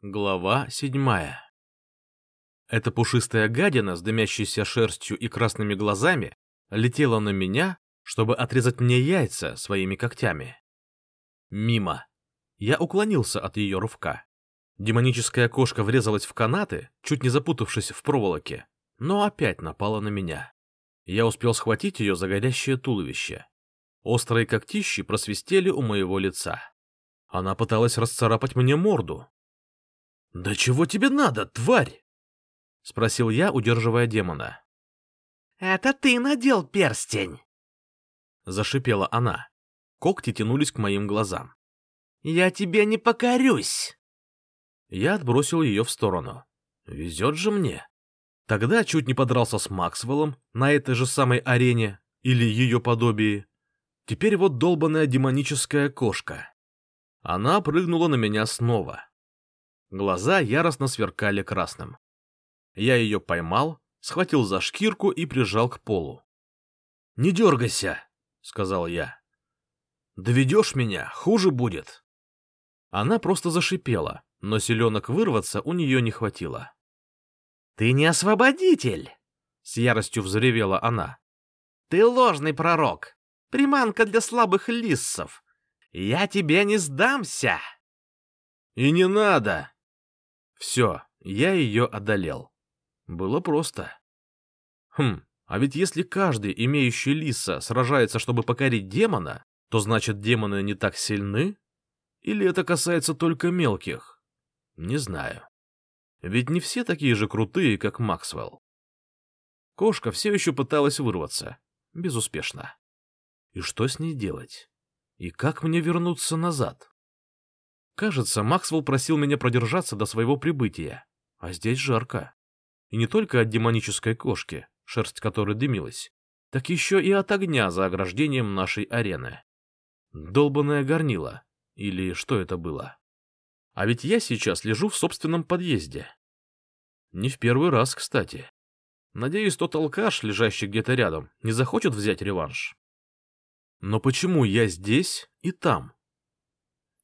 Глава седьмая Эта пушистая гадина с дымящейся шерстью и красными глазами летела на меня, чтобы отрезать мне яйца своими когтями. Мимо. Я уклонился от ее рывка. Демоническая кошка врезалась в канаты, чуть не запутавшись в проволоке, но опять напала на меня. Я успел схватить ее за горящее туловище. Острые когтищи просвистели у моего лица. Она пыталась расцарапать мне морду, — Да чего тебе надо, тварь? — спросил я, удерживая демона. — Это ты надел перстень! — зашипела она. Когти тянулись к моим глазам. — Я тебе не покорюсь! Я отбросил ее в сторону. Везет же мне. Тогда чуть не подрался с Максвеллом на этой же самой арене или ее подобии. Теперь вот долбаная демоническая кошка. Она прыгнула на меня снова. Глаза яростно сверкали красным. Я ее поймал, схватил за шкирку и прижал к полу. — Не дергайся, — сказал я. — Доведешь меня, хуже будет. Она просто зашипела, но селенок вырваться у нее не хватило. — Ты не освободитель! — с яростью взревела она. — Ты ложный пророк, приманка для слабых лиссов. Я тебе не сдамся! — И не надо! Все, я ее одолел. Было просто. Хм, а ведь если каждый, имеющий лиса, сражается, чтобы покорить демона, то значит демоны не так сильны? Или это касается только мелких? Не знаю. Ведь не все такие же крутые, как Максвелл. Кошка все еще пыталась вырваться. Безуспешно. И что с ней делать? И как мне вернуться назад? Кажется, Максвелл просил меня продержаться до своего прибытия. А здесь жарко. И не только от демонической кошки, шерсть которой дымилась, так еще и от огня за ограждением нашей арены. Долбанное горнило. Или что это было? А ведь я сейчас лежу в собственном подъезде. Не в первый раз, кстати. Надеюсь, тот алкаш, лежащий где-то рядом, не захочет взять реванш. Но почему я здесь и там?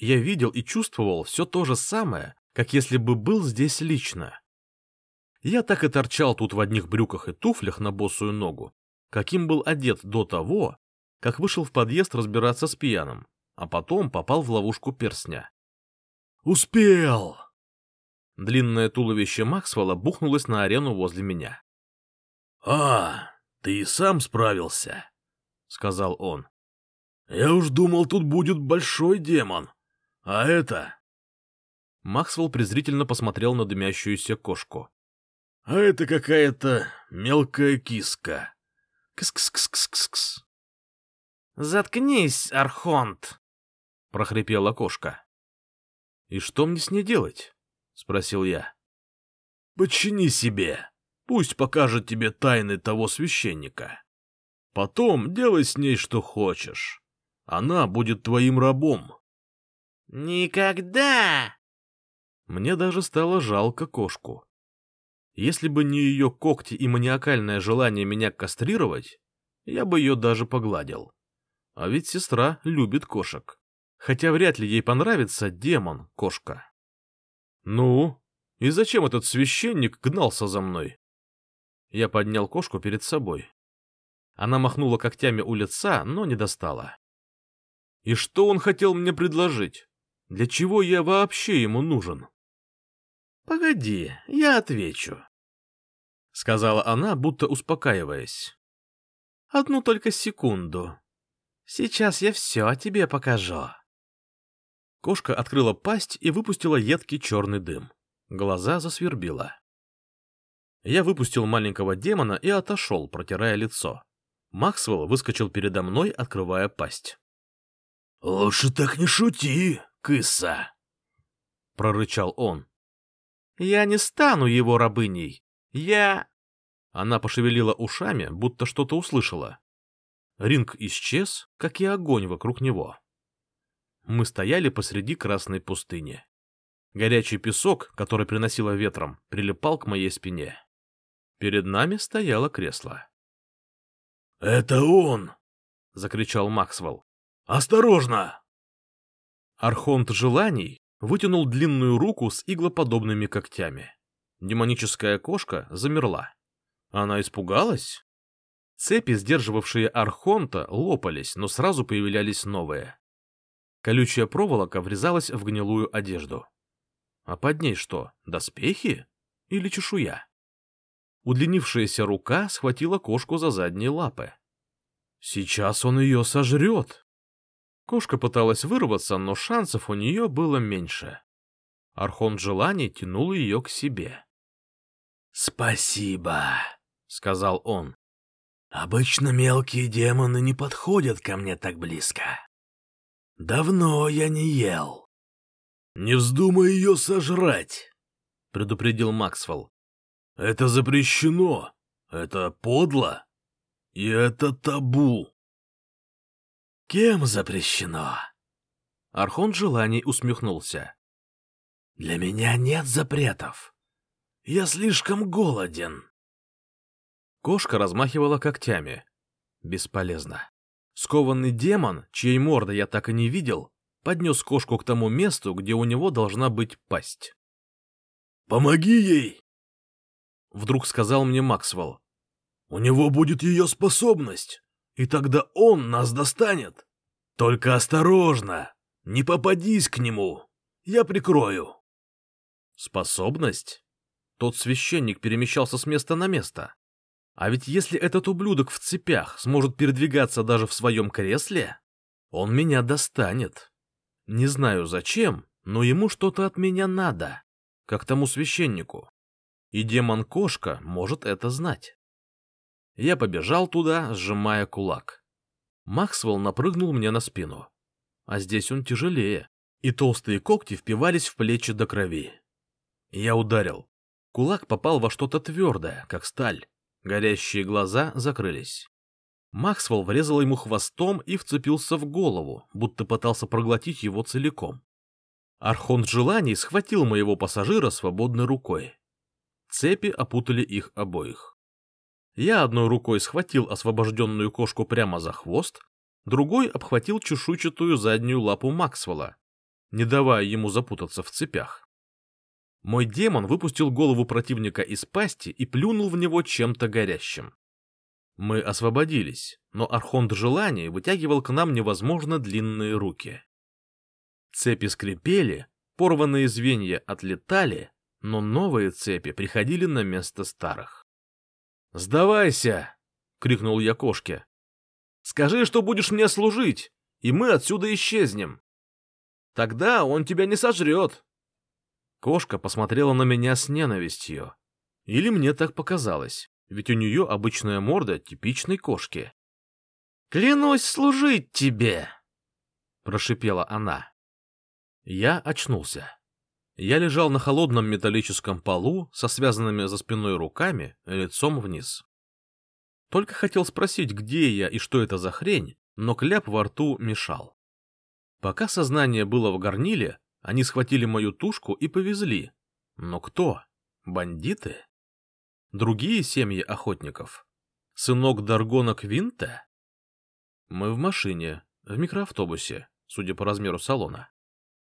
Я видел и чувствовал все то же самое, как если бы был здесь лично. Я так и торчал тут в одних брюках и туфлях на босую ногу, каким был одет до того, как вышел в подъезд разбираться с пьяным, а потом попал в ловушку перстня. «Успел!» Длинное туловище Максвелла бухнулось на арену возле меня. «А, ты и сам справился», — сказал он. «Я уж думал, тут будет большой демон, а это...» Максвелл презрительно посмотрел на дымящуюся кошку. «А это какая-то мелкая киска. Кс-кс-кс-кс-кс». «Заткнись, Архонт!» — прохрипела кошка. «И что мне с ней делать?» — спросил я. «Подчини себе. Пусть покажет тебе тайны того священника. Потом делай с ней что хочешь. Она будет твоим рабом». «Никогда!» Мне даже стало жалко кошку. Если бы не ее когти и маниакальное желание меня кастрировать, я бы ее даже погладил. А ведь сестра любит кошек. Хотя вряд ли ей понравится демон-кошка. Ну, и зачем этот священник гнался за мной? Я поднял кошку перед собой. Она махнула когтями у лица, но не достала. И что он хотел мне предложить? Для чего я вообще ему нужен? — Погоди, я отвечу, — сказала она, будто успокаиваясь. — Одну только секунду. Сейчас я все тебе покажу. Кошка открыла пасть и выпустила едкий черный дым. Глаза засвербила. Я выпустил маленького демона и отошел, протирая лицо. Максвелл выскочил передо мной, открывая пасть. — Лучше так не шути, кыса! — прорычал он. — Я не стану его рабыней. Я... Она пошевелила ушами, будто что-то услышала. Ринг исчез, как и огонь вокруг него. Мы стояли посреди красной пустыни. Горячий песок, который приносило ветром, прилипал к моей спине. Перед нами стояло кресло. — Это он! — закричал Максвелл. — Осторожно! Архонт желаний, вытянул длинную руку с иглоподобными когтями. Демоническая кошка замерла. Она испугалась? Цепи, сдерживавшие Архонта, лопались, но сразу появлялись новые. Колючая проволока врезалась в гнилую одежду. А под ней что, доспехи или чешуя? Удлинившаяся рука схватила кошку за задние лапы. Сейчас он ее сожрет. Кошка пыталась вырваться, но шансов у нее было меньше. Архонт желаний тянул ее к себе. «Спасибо», — сказал он. «Обычно мелкие демоны не подходят ко мне так близко. Давно я не ел». «Не вздумай ее сожрать», — предупредил Максвелл. «Это запрещено. Это подло. И это табу». «Кем запрещено?» Архонт желаний усмехнулся. «Для меня нет запретов. Я слишком голоден. Кошка размахивала когтями. Бесполезно. Скованный демон, чьей морды я так и не видел, поднес кошку к тому месту, где у него должна быть пасть. «Помоги ей!» Вдруг сказал мне Максвелл. «У него будет ее способность, и тогда он нас достанет. Только осторожно, не попадись к нему, я прикрою». «Способность?» Тот священник перемещался с места на место. А ведь если этот ублюдок в цепях сможет передвигаться даже в своем кресле, он меня достанет. Не знаю зачем, но ему что-то от меня надо, как тому священнику. И демон-кошка может это знать. Я побежал туда, сжимая кулак. Максвелл напрыгнул мне на спину. А здесь он тяжелее, и толстые когти впивались в плечи до крови. Я ударил. Кулак попал во что-то твердое, как сталь. Горящие глаза закрылись. Максвелл врезал ему хвостом и вцепился в голову, будто пытался проглотить его целиком. Архонт желаний схватил моего пассажира свободной рукой. Цепи опутали их обоих. Я одной рукой схватил освобожденную кошку прямо за хвост, другой обхватил чешуйчатую заднюю лапу Максвелла, не давая ему запутаться в цепях. Мой демон выпустил голову противника из пасти и плюнул в него чем-то горящим. Мы освободились, но Архонт Желаний вытягивал к нам невозможно длинные руки. Цепи скрипели, порванные звенья отлетали, но новые цепи приходили на место старых. «Сдавайся!» — крикнул я кошке. «Скажи, что будешь мне служить, и мы отсюда исчезнем. Тогда он тебя не сожрет, Кошка посмотрела на меня с ненавистью. Или мне так показалось, ведь у нее обычная морда типичной кошки. «Клянусь служить тебе!» — прошипела она. Я очнулся. Я лежал на холодном металлическом полу со связанными за спиной руками, лицом вниз. Только хотел спросить, где я и что это за хрень, но кляп во рту мешал. Пока сознание было в горниле, они схватили мою тушку и повезли. Но кто? Бандиты? Другие семьи охотников? Сынок Даргона Квинта? Мы в машине, в микроавтобусе, судя по размеру салона.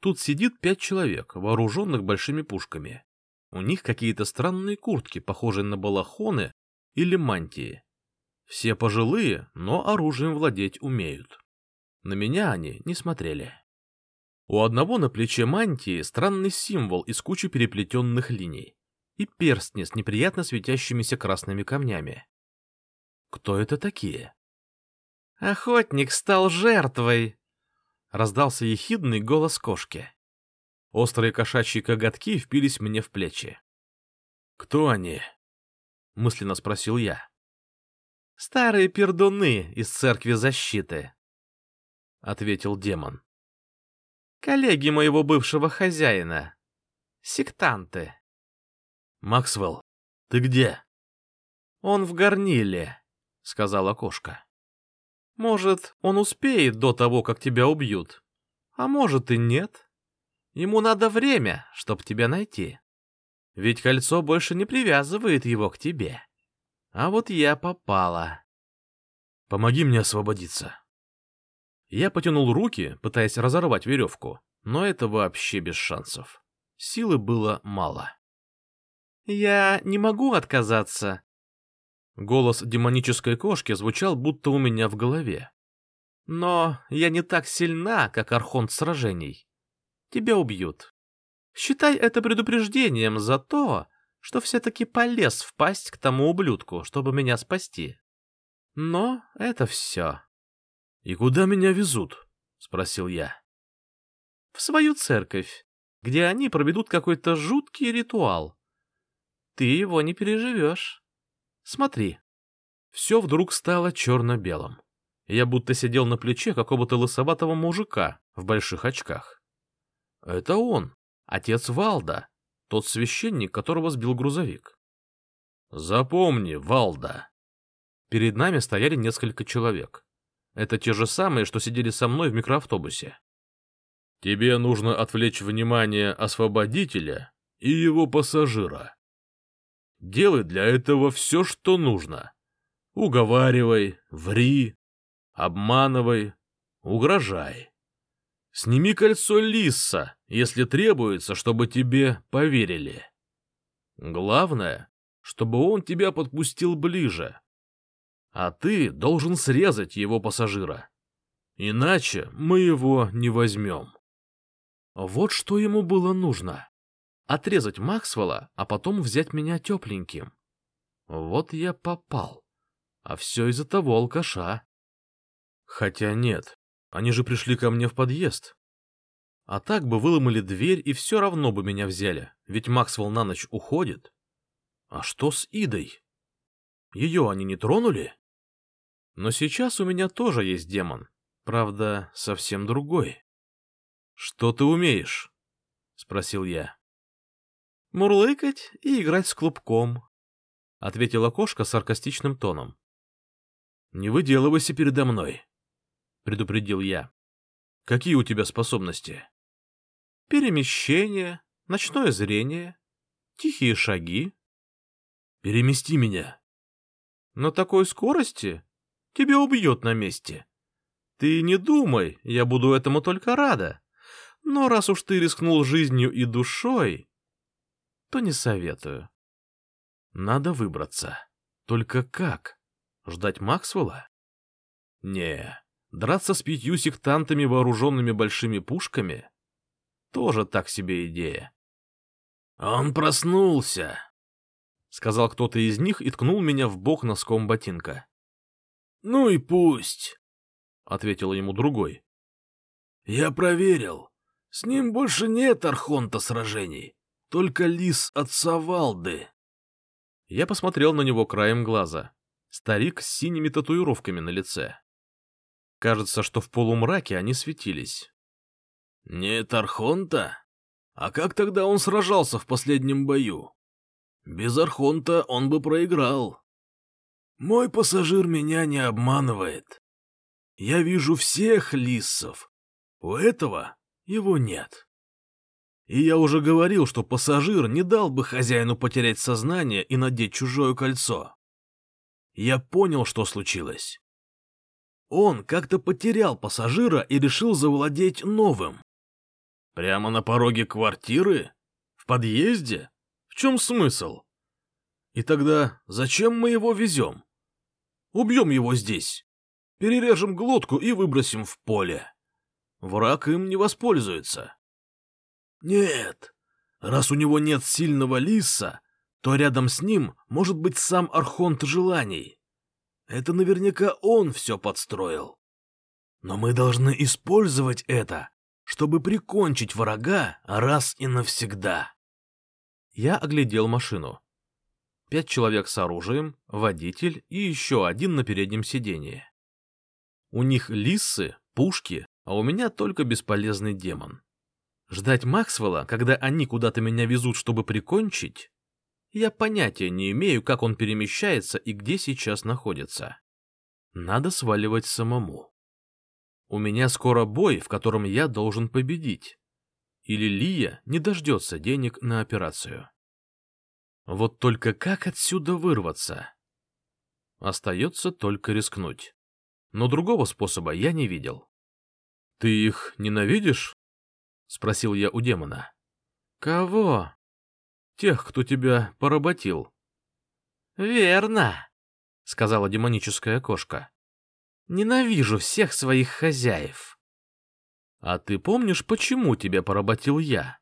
Тут сидит пять человек, вооруженных большими пушками. У них какие-то странные куртки, похожие на балахоны или мантии. Все пожилые, но оружием владеть умеют. На меня они не смотрели. У одного на плече мантии странный символ из кучи переплетенных линий и перстни с неприятно светящимися красными камнями. Кто это такие? «Охотник стал жертвой!» — раздался ехидный голос кошки. Острые кошачьи коготки впились мне в плечи. «Кто они?» — мысленно спросил я. «Старые пердуны из церкви защиты», — ответил демон. Коллеги моего бывшего хозяина. Сектанты. Максвелл, ты где? Он в горниле, сказала кошка. Может, он успеет до того, как тебя убьют. А может и нет. Ему надо время, чтоб тебя найти. Ведь кольцо больше не привязывает его к тебе. А вот я попала. Помоги мне освободиться. Я потянул руки, пытаясь разорвать веревку, но это вообще без шансов. Силы было мало. «Я не могу отказаться». Голос демонической кошки звучал будто у меня в голове. «Но я не так сильна, как Архонт сражений. Тебя убьют. Считай это предупреждением за то, что все-таки полез впасть к тому ублюдку, чтобы меня спасти. Но это все». «И куда меня везут?» — спросил я. «В свою церковь, где они проведут какой-то жуткий ритуал. Ты его не переживешь. Смотри». Все вдруг стало черно-белым. Я будто сидел на плече какого-то лысоватого мужика в больших очках. Это он, отец Валда, тот священник, которого сбил грузовик. Запомни, Валда. Перед нами стояли несколько человек. Это те же самые, что сидели со мной в микроавтобусе. Тебе нужно отвлечь внимание освободителя и его пассажира. Делай для этого все, что нужно. Уговаривай, ври, обманывай, угрожай. Сними кольцо лиса, если требуется, чтобы тебе поверили. Главное, чтобы он тебя подпустил ближе, а ты должен срезать его пассажира. Иначе мы его не возьмем. Вот что ему было нужно. Отрезать Максвелла, а потом взять меня тепленьким. Вот я попал. А все из-за того алкаша. Хотя нет, они же пришли ко мне в подъезд. А так бы выломали дверь и все равно бы меня взяли, ведь Максвелл на ночь уходит. А что с Идой? Ее они не тронули? Но сейчас у меня тоже есть демон. Правда, совсем другой. — Что ты умеешь? — спросил я. — Мурлыкать и играть с клубком, — ответила кошка саркастичным тоном. — Не выделывайся передо мной, — предупредил я. — Какие у тебя способности? — Перемещение, ночное зрение, тихие шаги. — Перемести меня. — На такой скорости тебя убьет на месте. Ты не думай, я буду этому только рада. Но раз уж ты рискнул жизнью и душой, то не советую. Надо выбраться. Только как? Ждать Максвелла? Не, драться с пятью сектантами, вооруженными большими пушками? Тоже так себе идея. «Он проснулся», — сказал кто-то из них и ткнул меня в бок носком ботинка. «Ну и пусть», — ответил ему другой. «Я проверил. С ним больше нет архонта сражений, только лис от Савалды». Я посмотрел на него краем глаза. Старик с синими татуировками на лице. Кажется, что в полумраке они светились. «Нет Архонта? А как тогда он сражался в последнем бою? Без Архонта он бы проиграл», мой пассажир меня не обманывает. Я вижу всех лиссов. У этого его нет. И я уже говорил, что пассажир не дал бы хозяину потерять сознание и надеть чужое кольцо. Я понял, что случилось. Он как-то потерял пассажира и решил завладеть новым. Прямо на пороге квартиры? В подъезде? В чем смысл? И тогда зачем мы его везем? Убьем его здесь. Перережем глотку и выбросим в поле. Враг им не воспользуется. Нет, раз у него нет сильного лиса, то рядом с ним может быть сам Архонт Желаний. Это наверняка он все подстроил. Но мы должны использовать это, чтобы прикончить врага раз и навсегда. Я оглядел машину пять человек с оружием, водитель и еще один на переднем сидении. У них лисы, пушки, а у меня только бесполезный демон. Ждать Максвелла, когда они куда-то меня везут, чтобы прикончить? Я понятия не имею, как он перемещается и где сейчас находится. Надо сваливать самому. У меня скоро бой, в котором я должен победить. Или Лия не дождется денег на операцию. Вот только как отсюда вырваться? Остается только рискнуть. Но другого способа я не видел. Ты их ненавидишь? — спросил я у демона. «Кого?» «Тех, кто тебя поработил». «Верно», — сказала демоническая кошка. «Ненавижу всех своих хозяев». «А ты помнишь, почему тебя поработил я?»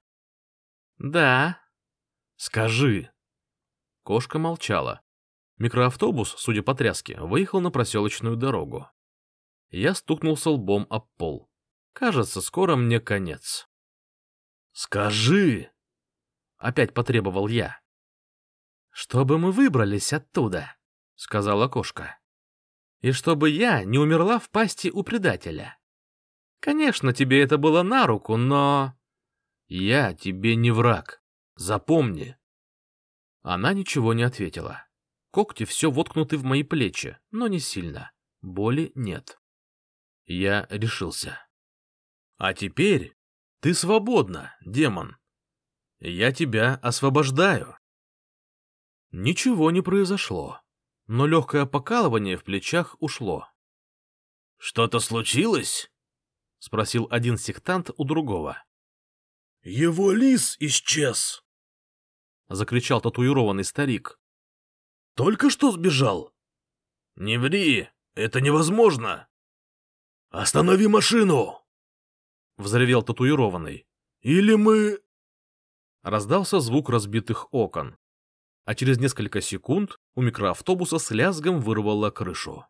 «Да». «Скажи». Кошка молчала. Микроавтобус, судя по тряске, выехал на проселочную дорогу. Я стукнулся лбом об пол. Кажется, скоро мне конец. «Скажи!» — опять потребовал я. «Чтобы мы выбрались оттуда», — сказала кошка. «И чтобы я не умерла в пасти у предателя. Конечно, тебе это было на руку, но...» «Я тебе не враг. Запомни». Она ничего не ответила. Когти все воткнуты в мои плечи, но не сильно. Боли нет. Я решился. А теперь ты свободна, демон. Я тебя освобождаю. Ничего не произошло, но легкое покалывание в плечах ушло. — Что-то случилось? — спросил один сектант у другого. — Его лис исчез! — закричал татуированный старик. Только что сбежал. Не ври, это невозможно. Останови машину! Взревел татуированный. Или мы... Раздался звук разбитых окон, а через несколько секунд у микроавтобуса с лязгом вырвало крышу.